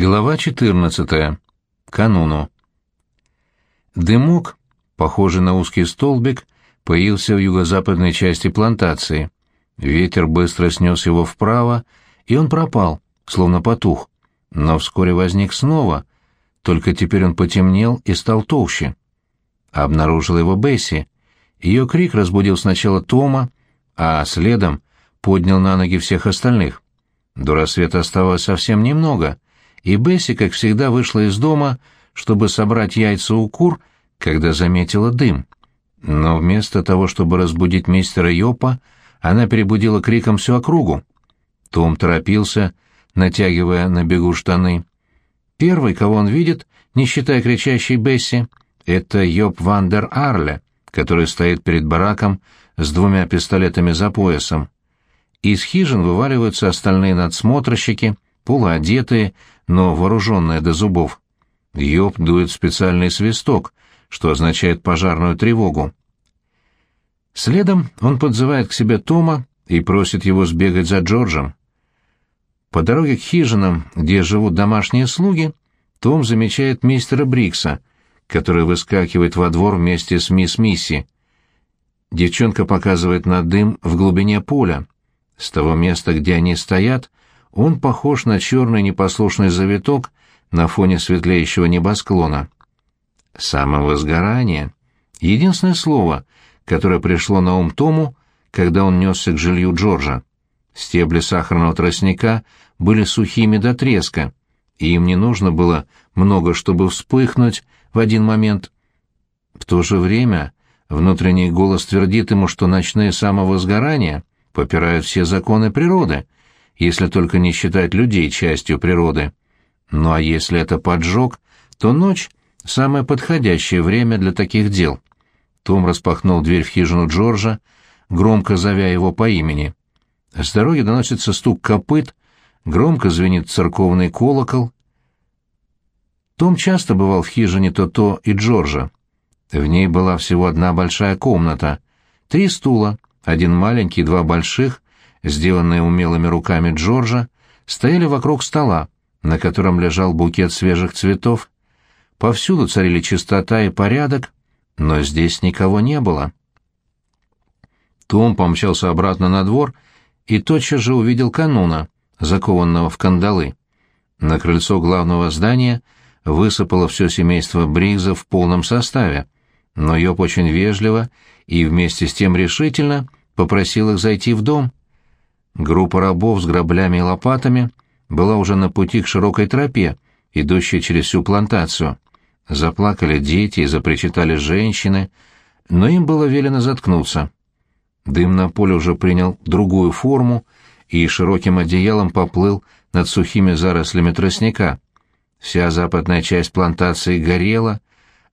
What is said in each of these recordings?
Глава 14. Кануну. Дымок, похожий на узкий столбик, появился в юго-западной части плантации. Ветер быстро снес его вправо, и он пропал, словно потух. Но вскоре возник снова, только теперь он потемнел и стал толще. Обнаружила его Бесси. Ее крик разбудил сначала Тома, а следом поднял на ноги всех остальных. До рассвета оставалось совсем немного — и Бесси, как всегда, вышла из дома, чтобы собрать яйца у кур, когда заметила дым. Но вместо того, чтобы разбудить мистера Йопа, она перебудила криком всю округу. Том торопился, натягивая на бегу штаны. Первый, кого он видит, не считая кричащей Бесси, это Йоп Вандер Арле, который стоит перед бараком с двумя пистолетами за поясом. Из хижин вываливаются остальные надсмотрщики, полуодетые, но вооруженная до зубов. Йоб дует специальный свисток, что означает пожарную тревогу. Следом он подзывает к себе Тома и просит его сбегать за Джорджем. По дороге к хижинам, где живут домашние слуги, том замечает мистера Брикса, который выскакивает во двор вместе с мисс Мисси. Девчонка показывает на дым в глубине поля. С того места, где они стоят, он похож на черный непослушный завиток на фоне светлеющего небосклона. Самовозгорание — единственное слово, которое пришло на ум Тому, когда он несся к жилью Джорджа. Стебли сахарного тростника были сухими до треска, и им не нужно было много, чтобы вспыхнуть в один момент. В то же время внутренний голос твердит ему, что ночные самовозгорания попирают все законы природы — если только не считать людей частью природы. Ну а если это поджог, то ночь — самое подходящее время для таких дел. Том распахнул дверь в хижину Джорджа, громко зовя его по имени. С дороги доносится стук копыт, громко звенит церковный колокол. Том часто бывал в хижине То-То и Джорджа. В ней была всего одна большая комната, три стула, один маленький, два больших, сделанные умелыми руками Джорджа, стояли вокруг стола, на котором лежал букет свежих цветов. Повсюду царили чистота и порядок, но здесь никого не было. Том помчался обратно на двор и тотчас же увидел кануна, закованного в кандалы. На крыльцо главного здания высыпало все семейство Бригза в полном составе, но Йоп очень вежливо и вместе с тем решительно попросил их зайти в дом. Группа рабов с граблями и лопатами была уже на пути к широкой тропе, идущей через всю плантацию. Заплакали дети и запричитали женщины, но им было велено заткнуться. Дым на поле уже принял другую форму и широким одеялом поплыл над сухими зарослями тростника. Вся западная часть плантации горела,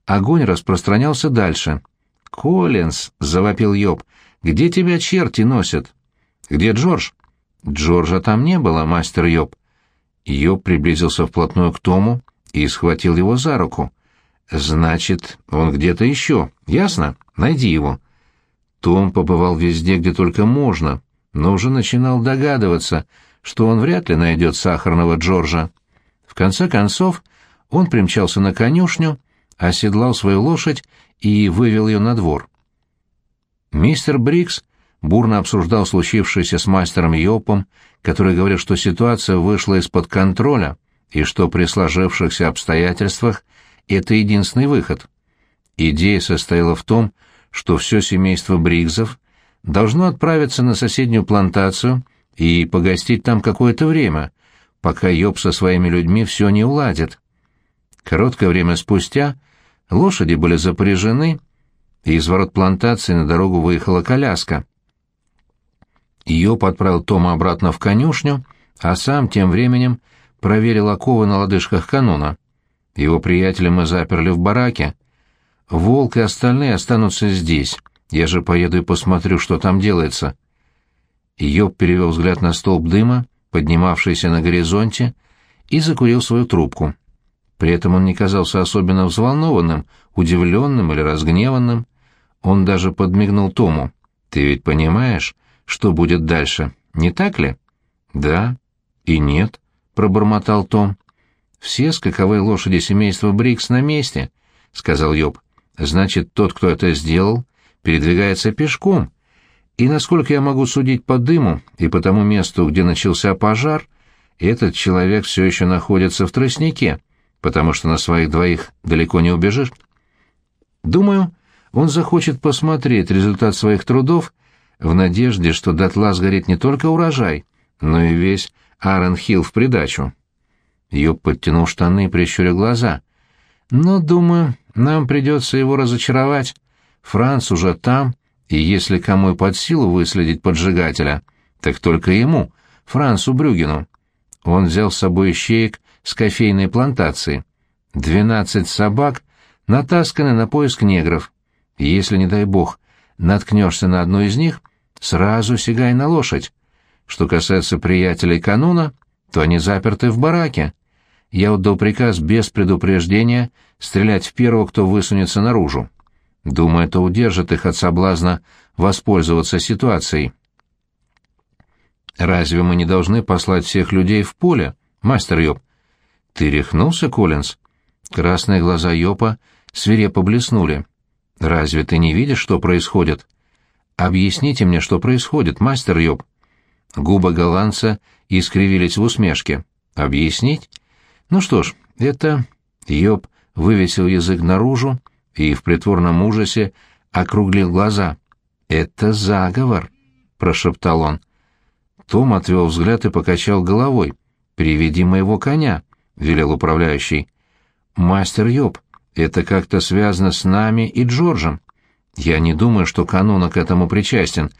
огонь распространялся дальше. «Коллинз!» — завопил Йоб. «Где тебя черти носят?» «Где Джордж?» Джорджа там не было, мастер Йоб. Йоб приблизился вплотную к Тому и схватил его за руку. «Значит, он где-то еще, ясно? Найди его». Том побывал везде, где только можно, но уже начинал догадываться, что он вряд ли найдет сахарного Джорджа. В конце концов, он примчался на конюшню, оседлал свою лошадь и вывел ее на двор. Мистер Брикс бурно обсуждал случившееся с мастером Йопом, который говорил, что ситуация вышла из-под контроля и что при сложившихся обстоятельствах это единственный выход. Идея состояла в том, что все семейство Бригзов должно отправиться на соседнюю плантацию и погостить там какое-то время, пока Йоп со своими людьми все не уладит. Короткое время спустя лошади были запряжены, и из ворот плантации на дорогу выехала коляска. Йоп отправил Тома обратно в конюшню, а сам тем временем проверил оковы на лодыжках канона. Его приятеля мы заперли в бараке. Волк и остальные останутся здесь. Я же поеду и посмотрю, что там делается. Йоп перевел взгляд на столб дыма, поднимавшийся на горизонте, и закурил свою трубку. При этом он не казался особенно взволнованным, удивленным или разгневанным. Он даже подмигнул Тому. «Ты ведь понимаешь, что будет дальше, не так ли? Да и нет, пробормотал Том. Все скаковые лошади семейства Брикс на месте, — сказал Йоб. Значит, тот, кто это сделал, передвигается пешком. И, насколько я могу судить по дыму и по тому месту, где начался пожар, этот человек все еще находится в тростнике, потому что на своих двоих далеко не убежишь. Думаю, он захочет посмотреть результат своих трудов в надежде, что дотла сгорит не только урожай, но и весь Аарон Хилл в придачу. Йоб подтянул штаны и прищурил глаза. «Но, думаю, нам придется его разочаровать. Франц уже там, и если кому и под силу выследить поджигателя, так только ему, Францу Брюгину. Он взял с собой ищеек с кофейной плантации. Двенадцать собак натасканы на поиск негров. Если, не дай бог, наткнешься на одну из них, сразу сигай на лошадь. Что касается приятелей кануна, то они заперты в бараке. Я отдал приказ без предупреждения стрелять в первого, кто высунется наружу. Думаю, это удержит их от соблазна воспользоваться ситуацией. Разве мы не должны послать всех людей в поле, мастер Йоп? Ты рехнулся, Коллинз? Красные глаза Йопа свирепо блеснули. Разве ты не видишь, что происходит? Объясните мне, что происходит, мастер Йоп. Губы голландца искривились в усмешке. Объяснить? Ну что ж, это... Йоп вывесил язык наружу и в притворном ужасе округлил глаза. «Это заговор», — прошептал он. Том отвел взгляд и покачал головой. «Приведи моего коня», — велел управляющий. «Мастер Йоб, это как-то связано с нами и Джорджем. Я не думаю, что кануна к этому причастен,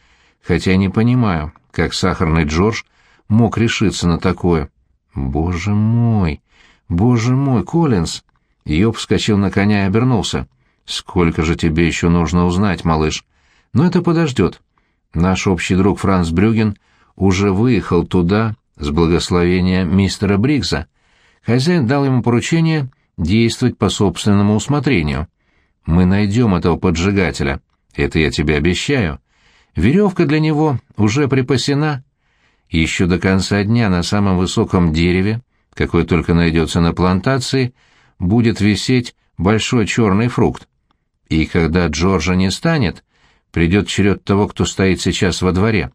хотя не понимаю, как сахарный Джордж мог решиться на такое. Боже мой, боже мой, Коллинз!» Йоб вскочил на коня и обернулся. «Сколько же тебе еще нужно узнать, малыш? Но это подождет. Наш общий друг Франц Брюген уже выехал туда с благословения мистера Бригза. Хозяин дал ему поручение действовать по собственному усмотрению. Мы найдем этого поджигателя, это я тебе обещаю. Веревка для него уже припасена. Еще до конца дня на самом высоком дереве, какое только найдется на плантации, будет висеть большой черный фрукт. И когда Джорджа не станет, придет черед того, кто стоит сейчас во дворе.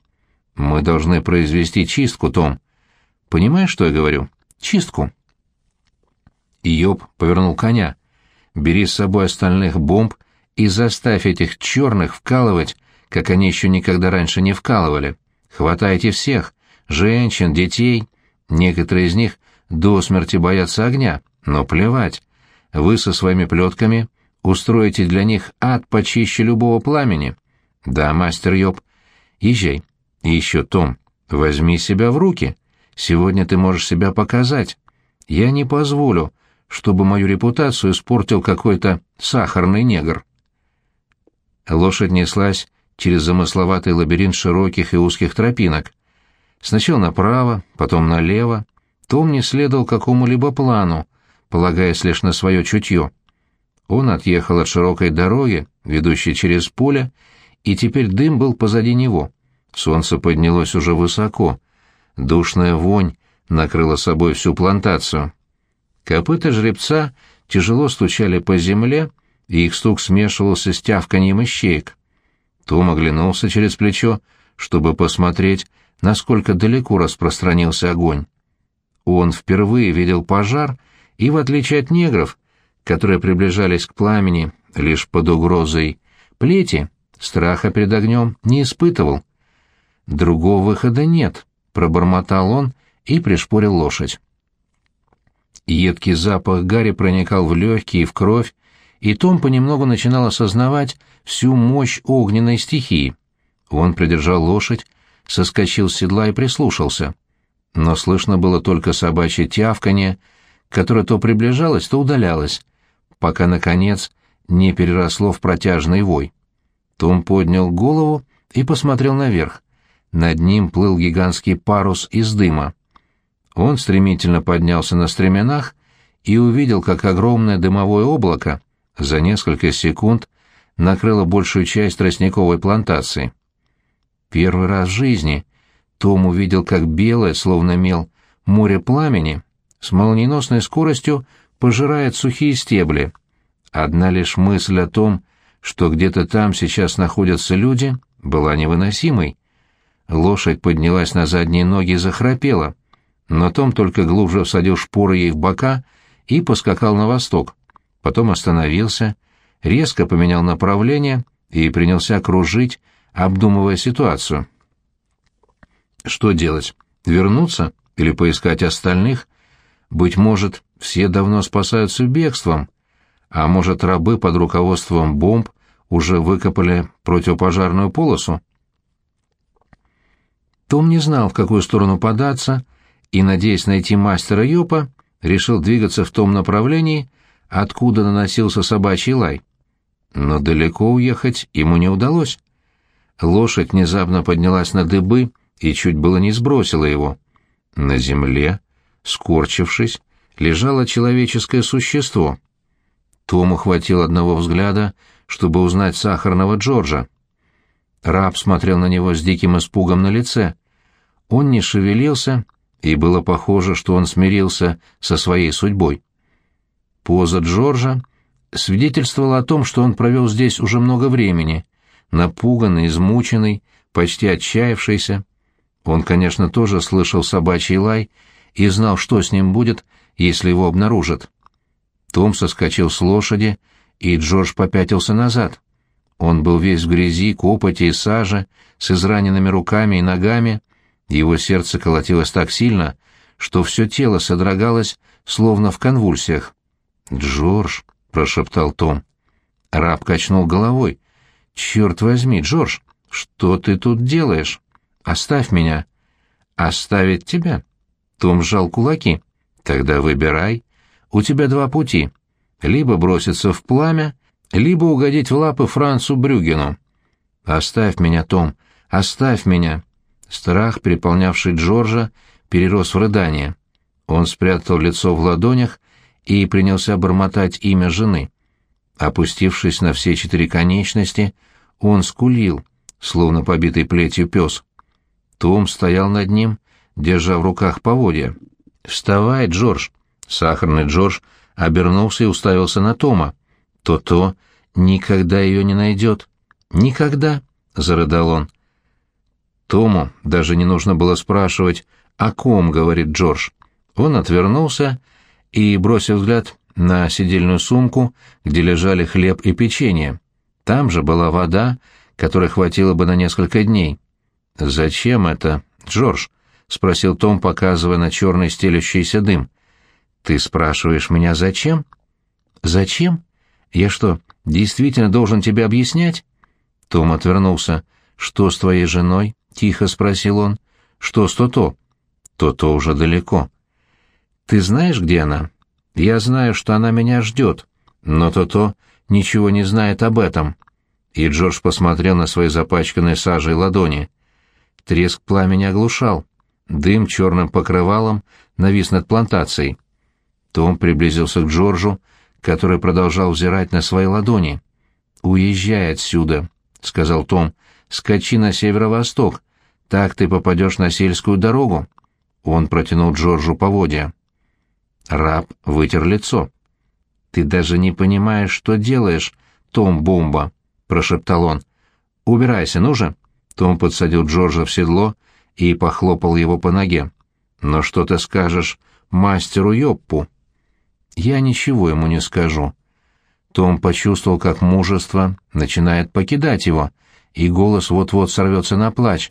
Мы должны произвести чистку, Том. Понимаешь, что я говорю? Чистку. Йоб повернул коня. Бери с собой остальных бомб и заставь этих черных вкалывать, как они еще никогда раньше не вкалывали. Хватайте всех, женщин, детей. Некоторые из них до смерти боятся огня, но плевать. Вы со своими плетками устроите для них ад почище любого пламени. Да, мастер Йоб. Езжай. И еще, Том, возьми себя в руки. Сегодня ты можешь себя показать. Я не позволю, чтобы мою репутацию испортил какой-то сахарный негр. Лошадь неслась через замысловатый лабиринт широких и узких тропинок. Сначала направо, потом налево. Том не следовал какому-либо плану, полагаясь лишь на свое чутье. Он отъехал от широкой дороги, ведущей через поле, и теперь дым был позади него. Солнце поднялось уже высоко. Душная вонь накрыла собой всю плантацию. Копыта жеребца тяжело стучали по земле, и их стук смешивался с тявканьем ищеек. Том оглянулся через плечо, чтобы посмотреть, насколько далеко распространился огонь. Он впервые видел пожар, и, в отличие от негров, которые приближались к пламени лишь под угрозой плети, страха перед огнем не испытывал. «Другого выхода нет», — пробормотал он и пришпорил лошадь. Едкий запах гари проникал в легкие в кровь, и Том понемногу начинал осознавать всю мощь огненной стихии. Он придержал лошадь, соскочил с седла и прислушался. Но слышно было только собачье тявканье, которое то приближалось, то удалялось, пока, наконец, не переросло в протяжный вой. Том поднял голову и посмотрел наверх. Над ним плыл гигантский парус из дыма. Он стремительно поднялся на стременах и увидел, как огромное дымовое облако за несколько секунд накрыло большую часть тростниковой плантации. Первый раз в жизни Том увидел, как белое, словно мел, море пламени с молниеносной скоростью пожирает сухие стебли. Одна лишь мысль о том, что где-то там сейчас находятся люди, была невыносимой. Лошадь поднялась на задние ноги и захрапела, но Том только глубже всадил шпоры ей в бока и поскакал на восток. Потом остановился, резко поменял направление и принялся кружить, обдумывая ситуацию. Что делать? Вернуться или поискать остальных? Быть может, все давно спасаются бегством, а может, рабы под руководством бомб уже выкопали противопожарную полосу? Том не знал, в какую сторону податься, и, надеясь найти мастера Йопа, решил двигаться в том направлении, откуда наносился собачий лай. Но далеко уехать ему не удалось. Лошадь внезапно поднялась на дыбы и чуть было не сбросила его. На земле, скорчившись, лежало человеческое существо. Тому хватило одного взгляда, чтобы узнать сахарного Джорджа. Раб смотрел на него с диким испугом на лице. Он не шевелился, и было похоже, что он смирился со своей судьбой. Поза Джорджа свидетельствовала о том, что он провел здесь уже много времени, напуганный, измученный, почти отчаявшийся. Он, конечно, тоже слышал собачий лай и знал, что с ним будет, если его обнаружат. Том соскочил с лошади, и Джордж попятился назад. Он был весь в грязи, копоти и саже, с израненными руками и ногами. Его сердце колотилось так сильно, что все тело содрогалось, словно в конвульсиях. «Джордж», — прошептал Том. Раб качнул головой. «Черт возьми, Джордж, что ты тут делаешь? Оставь меня». «Оставить тебя?» Том сжал кулаки. «Тогда выбирай. У тебя два пути. Либо броситься в пламя, либо угодить в лапы Францу Брюгену. Оставь меня, Том, оставь меня». Страх, переполнявший Джорджа, перерос в рыдание. Он спрятал лицо в ладонях и принялся бормотать имя жены. Опустившись на все четыре конечности, он скулил, словно побитый плетью пес. Том стоял над ним, держа в руках поводья. «Вставай, Джордж!» Сахарный Джордж обернулся и уставился на Тома. «То-то никогда ее не найдет. Никогда!» — зарыдал он. Тому даже не нужно было спрашивать, о ком говорит Джордж. Он отвернулся и, бросив взгляд на сидельную сумку, где лежали хлеб и печенье. Там же была вода, которой хватило бы на несколько дней. «Зачем это, Джордж?» — спросил Том, показывая на черный стелющийся дым. «Ты спрашиваешь меня, зачем?» «Зачем? Я что, действительно должен тебе объяснять?» Том отвернулся. «Что с твоей женой?» — тихо спросил он. «Что с То-То?» «То-То уже далеко». «Ты знаешь, где она?» «Я знаю, что она меня ждет, но То-То ничего не знает об этом». И Джордж посмотрел на свои запачканные сажей ладони. Треск пламени оглушал. Дым черным покрывалом навис над плантацией. Том приблизился к Джорджу, который продолжал взирать на свои ладони. «Уезжай отсюда», — сказал Том. «Скачи на северо-восток. Так ты попадешь на сельскую дорогу». Он протянул Джорджу поводья. Раб вытер лицо. «Ты даже не понимаешь, что делаешь, Том Бомба», — прошептал он. «Убирайся, ну же». Том подсадил Джорджа в седло и похлопал его по ноге. «Но что ты скажешь мастеру Йоппу?» «Я ничего ему не скажу». Том почувствовал, как мужество начинает покидать его, и голос вот-вот сорвется на плач.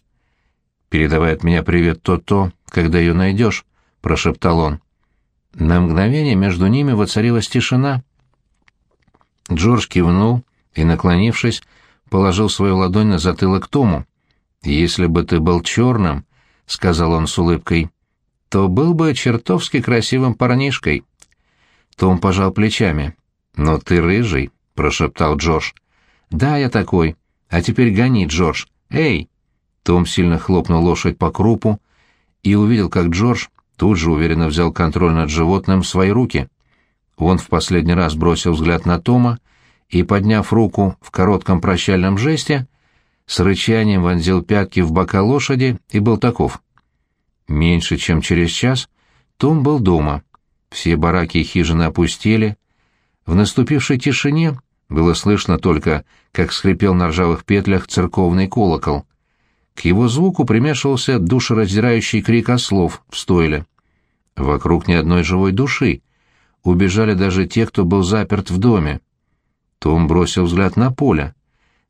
«Передавай от меня привет то-то, когда ее найдешь», — прошептал он. На мгновение между ними воцарилась тишина. Джордж кивнул и, наклонившись, положил свою ладонь на затылок Тому. «Если бы ты был черным», — сказал он с улыбкой, — «то был бы чертовски красивым парнишкой». Том пожал плечами. «Но ты рыжий», — прошептал Джордж. «Да, я такой. А теперь гони, Джордж. Эй!» Том сильно хлопнул лошадь по крупу и увидел, как Джордж тут же уверенно взял контроль над животным в свои руки. Он в последний раз бросил взгляд на Тома и, подняв руку в коротком прощальном жесте, с рычанием вонзил пятки в бока лошади и был таков. Меньше чем через час Том был дома. все бараки и хижины опустели. В наступившей тишине было слышно только, как скрипел на ржавых петлях церковный колокол. К его звуку примешивался душераздирающий крик ослов в стойле. Вокруг ни одной живой души. Убежали даже те, кто был заперт в доме. Том бросил взгляд на поле.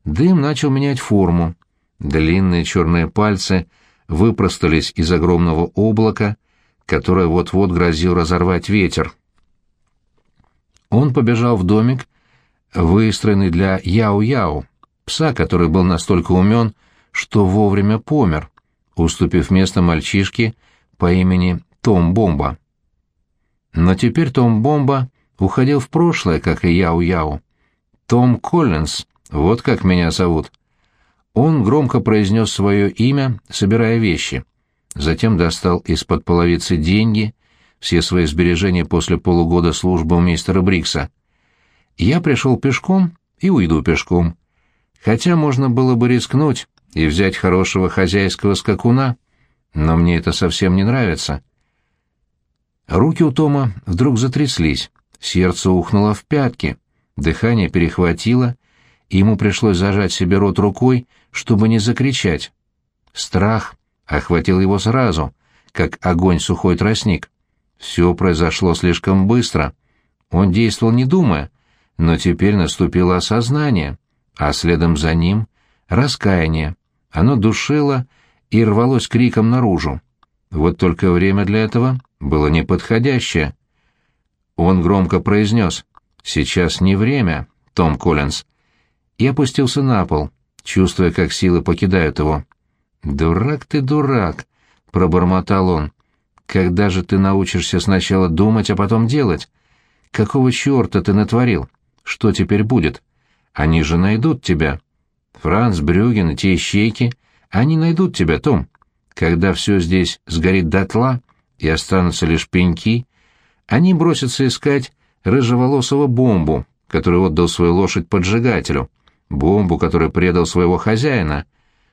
Дым начал менять форму. Длинные черные пальцы выпростались из огромного облака, которое вот-вот грозил разорвать ветер. Он побежал в домик, выстроенный для Яу-Яу, пса, который был настолько умен, что вовремя помер, уступив место мальчишке по имени Том Бомба. Но теперь Том Бомба уходил в прошлое, как и Яу-Яу. Том Коллинз, вот как меня зовут. Он громко произнес свое имя, собирая вещи. Затем достал из-под половицы деньги, все свои сбережения после полугода службы у мистера Брикса. Я пришел пешком и уйду пешком. Хотя можно было бы рискнуть и взять хорошего хозяйского скакуна, но мне это совсем не нравится. Руки у Тома вдруг затряслись, сердце ухнуло в пятки, дыхание перехватило, и ему пришлось зажать себе рот рукой, чтобы не закричать. Страх охватил его сразу, как огонь сухой тростник. Все произошло слишком быстро. Он действовал не думая, но теперь наступило осознание, а следом за ним — раскаяние. Оно душило и рвалось криком наружу. Вот только время для этого было неподходящее. Он громко произнес «Сейчас не время, Том Коллинз», и опустился на пол, чувствуя, как силы покидают его. «Дурак ты, дурак!» — пробормотал он. «Когда же ты научишься сначала думать, а потом делать? Какого черта ты натворил? Что теперь будет? Они же найдут тебя. Франц, Брюген те ищейки, они найдут тебя, Том. Когда все здесь сгорит дотла и останутся лишь пеньки, они бросятся искать рыжеволосого бомбу, который отдал свою лошадь поджигателю, бомбу, который предал своего хозяина.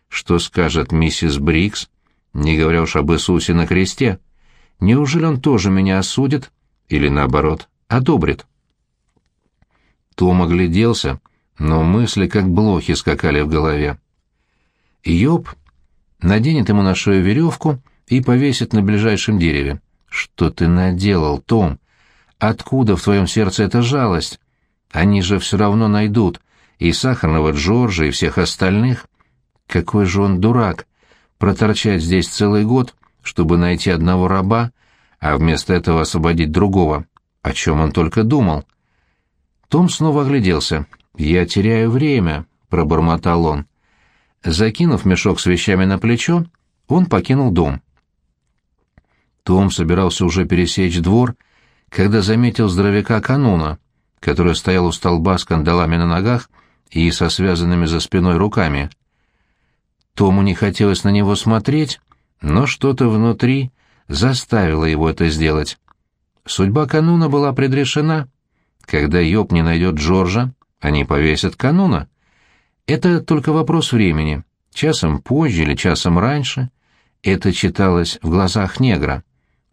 Что скажет миссис Брикс, не говоря уж об Иисусе на кресте? Неужели он тоже меня осудит или, наоборот, одобрит? Том огляделся, но мысли как блохи скакали в голове. Йоб наденет ему на шею веревку и повесит на ближайшем дереве. «Что ты наделал, Том? Откуда в твоем сердце эта жалость? Они же все равно найдут и сахарного Джорджа, и всех остальных. Какой же он дурак! Проторчать здесь целый год, чтобы найти одного раба, а вместо этого освободить другого. О чем он только думал?» Том снова огляделся. «Я теряю время», — пробормотал он. Закинув мешок с вещами на плечо, он покинул дом. Том собирался уже пересечь двор, когда заметил здоровяка кануна, который стоял у столба с кандалами на ногах и со связанными за спиной руками. Тому не хотелось на него смотреть, но что-то внутри заставило его это сделать. Судьба кануна была предрешена. Когда Йоб не найдет Джорджа, они повесят кануна. Это только вопрос времени. Часом позже или часом раньше. Это читалось в глазах негра.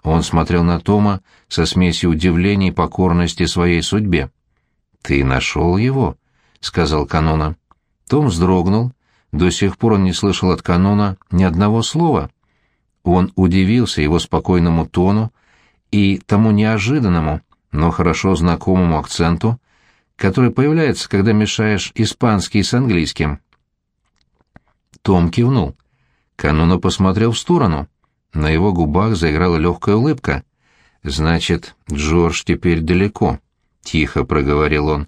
Он смотрел на Тома со смесью удивления и покорности своей судьбе. «Ты нашел его?» — сказал Канона. Том вздрогнул. До сих пор он не слышал от Канона ни одного слова. Он удивился его спокойному тону и тому неожиданному, но хорошо знакомому акценту, который появляется, когда мешаешь испанский с английским. Том кивнул. Кануна посмотрел в сторону. На его губах заиграла легкая улыбка. «Значит, Джордж теперь далеко», — тихо проговорил он.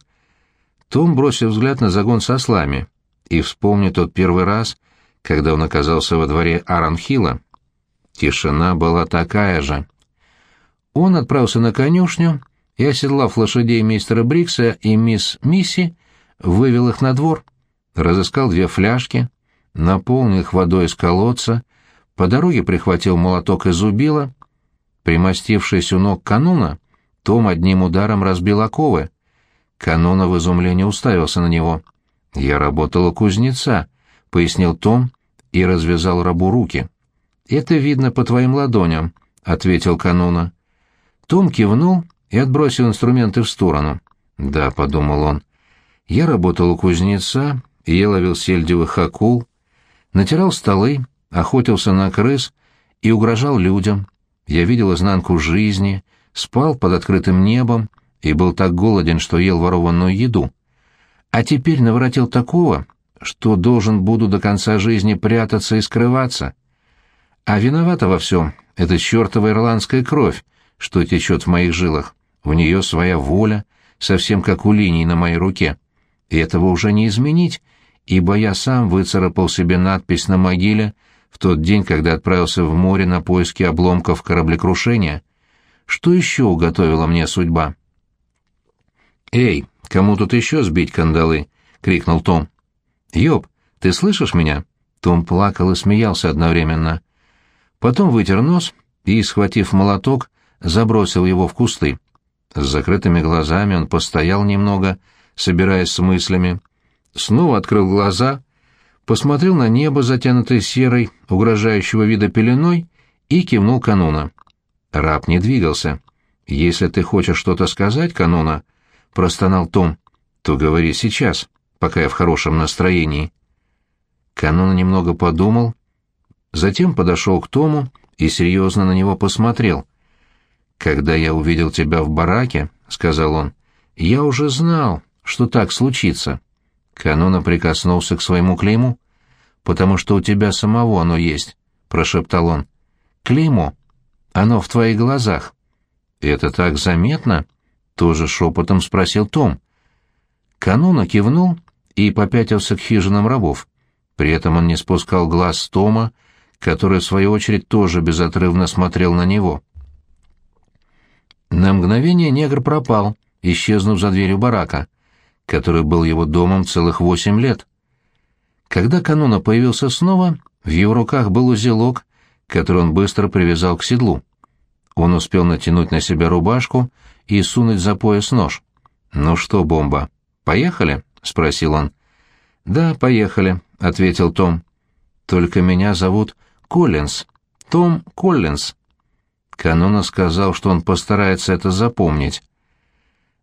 Том бросил взгляд на загон со ослами и вспомнил тот первый раз, когда он оказался во дворе Аранхила. Тишина была такая же. Он отправился на конюшню и, оседлав лошадей мистера Брикса и мисс Мисси, вывел их на двор, разыскал две фляжки, наполнил их водой из колодца, по дороге прихватил молоток и зубило. Примостившись у ног кануна, Том одним ударом разбил оковы. Кануна в изумлении уставился на него. «Я работал у кузнеца», — пояснил Том и развязал рабу руки. «Это видно по твоим ладоням», — ответил Кануна. Том кивнул и отбросил инструменты в сторону. «Да», — подумал он, — «я работал у кузнеца, я ловил сельдевых акул, натирал столы, охотился на крыс и угрожал людям. Я видел изнанку жизни, спал под открытым небом и был так голоден, что ел ворованную еду. А теперь наворотил такого, что должен буду до конца жизни прятаться и скрываться. А виновата во всем эта чертова ирландская кровь, что течет в моих жилах. У нее своя воля, совсем как у линий на моей руке. И этого уже не изменить, ибо я сам выцарапал себе надпись на могиле в тот день, когда отправился в море на поиски обломков кораблекрушения. Что еще уготовила мне судьба? «Эй, кому тут еще сбить кандалы?» — крикнул Том. «Ёб, ты слышишь меня?» Том плакал и смеялся одновременно. Потом вытер нос и, схватив молоток, забросил его в кусты. С закрытыми глазами он постоял немного, собираясь с мыслями, снова открыл глаза, посмотрел на небо, затянутое серой, угрожающего вида пеленой, и кивнул кануна. Раб не двигался. «Если ты хочешь что-то сказать, кануна», — простонал Том, — «то говори сейчас, пока я в хорошем настроении». Кануна немного подумал, затем подошел к Тому и серьезно на него посмотрел. «Когда я увидел тебя в бараке», — сказал он, — «я уже знал, что так случится». Канона прикоснулся к своему клейму. «Потому что у тебя самого оно есть», — прошептал он. «Клеймо. Оно в твоих глазах». «Это так заметно?» — тоже шепотом спросил Том. Канона кивнул и попятился к хижинам рабов. При этом он не спускал глаз с Тома, который, в свою очередь, тоже безотрывно смотрел на него. На мгновение негр пропал, исчезнув за дверью барака который был его домом целых восемь лет. Когда кануна появился снова, в его руках был узелок, который он быстро привязал к седлу. Он успел натянуть на себя рубашку и сунуть за пояс нож. «Ну что, бомба, поехали?» — спросил он. «Да, поехали», — ответил Том. «Только меня зовут Коллинз. Том Коллинз». Кануна сказал, что он постарается это запомнить.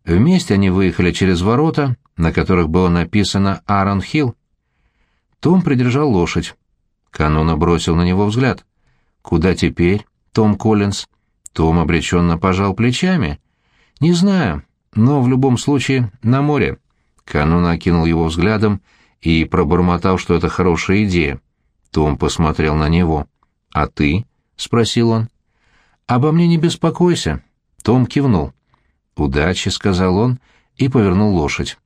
Вместе они выехали через ворота, на которых было написано «Аарон Хилл». Том придержал лошадь. Кануна бросил на него взгляд. «Куда теперь, Том Коллинз?» Том обреченно пожал плечами. «Не знаю, но в любом случае на море». Кануна окинул его взглядом и пробормотал, что это хорошая идея. Том посмотрел на него. «А ты?» — спросил он. «Обо мне не беспокойся». Том кивнул. «Удачи», — сказал он и повернул лошадь.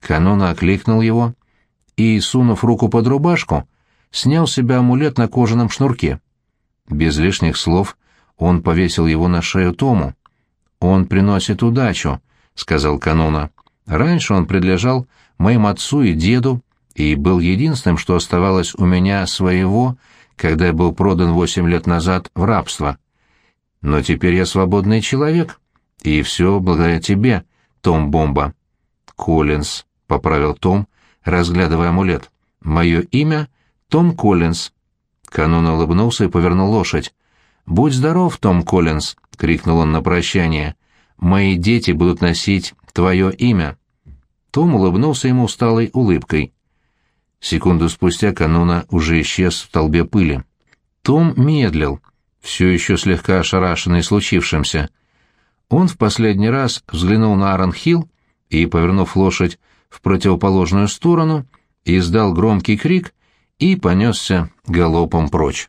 Канона окликнул его и, сунув руку под рубашку, снял с себя амулет на кожаном шнурке. Без лишних слов он повесил его на шею Тому. «Он приносит удачу», — сказал Канона. «Раньше он принадлежал моим отцу и деду и был единственным, что оставалось у меня своего, когда я был продан восемь лет назад в рабство. Но теперь я свободный человек». И все благодаря тебе, Том Бомба. Коллинз, — поправил Том, разглядывая амулет. Мое имя — Том Коллинз. Канон улыбнулся и повернул лошадь. «Будь здоров, Том Коллинз!» — крикнул он на прощание. «Мои дети будут носить твое имя». Том улыбнулся ему усталой улыбкой. Секунду спустя канона уже исчез в толбе пыли. Том медлил, все еще слегка ошарашенный случившимся. Он в последний раз взглянул на Аронхилл и, повернув лошадь в противоположную сторону, издал громкий крик и понесся галопом прочь.